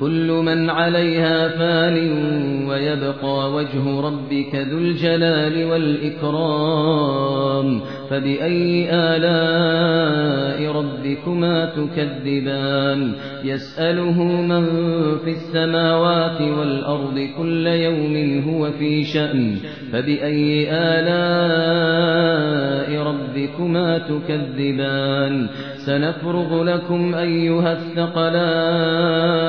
كل من عليها فان ويبقى وجه ربك ذو الجلال والإكرام فبأي آلاء ربكما تكذبان؟ يسأله من في السماوات والأرض كل يوم هو في شأن فبأي آلاء ربكما تكذبان؟ سنفرغ لكم أيها الثقلان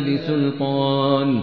بسلطان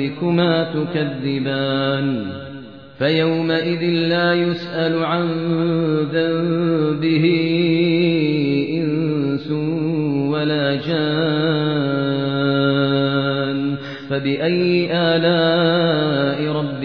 ربكما تكذبان فيومئذ لا يسأل عن ذنبه إنس ولا جان فبأي آلاء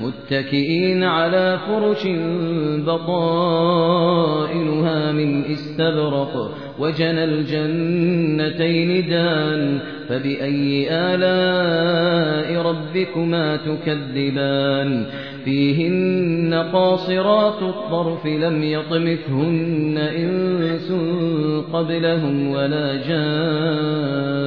متكئين على فرش بطائنها من استبرق وجنى الجنتين دان فبأي آلاء ربكما تكذبان؟ فيهن قاصرات الطرف لم يطمثهن إنس قبلهم ولا جان.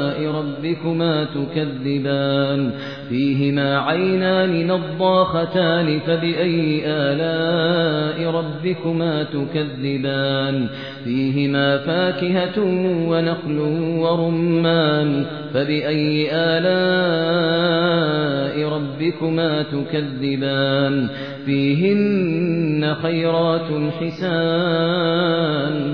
ربكما تكذبان. فيهما عينان نضاختان فبأي آلاء ربكما تكذبان. فيهما فاكهة ونخل ورمان فبأي آلاء ربكما تكذبان. فيهن خيرات حسان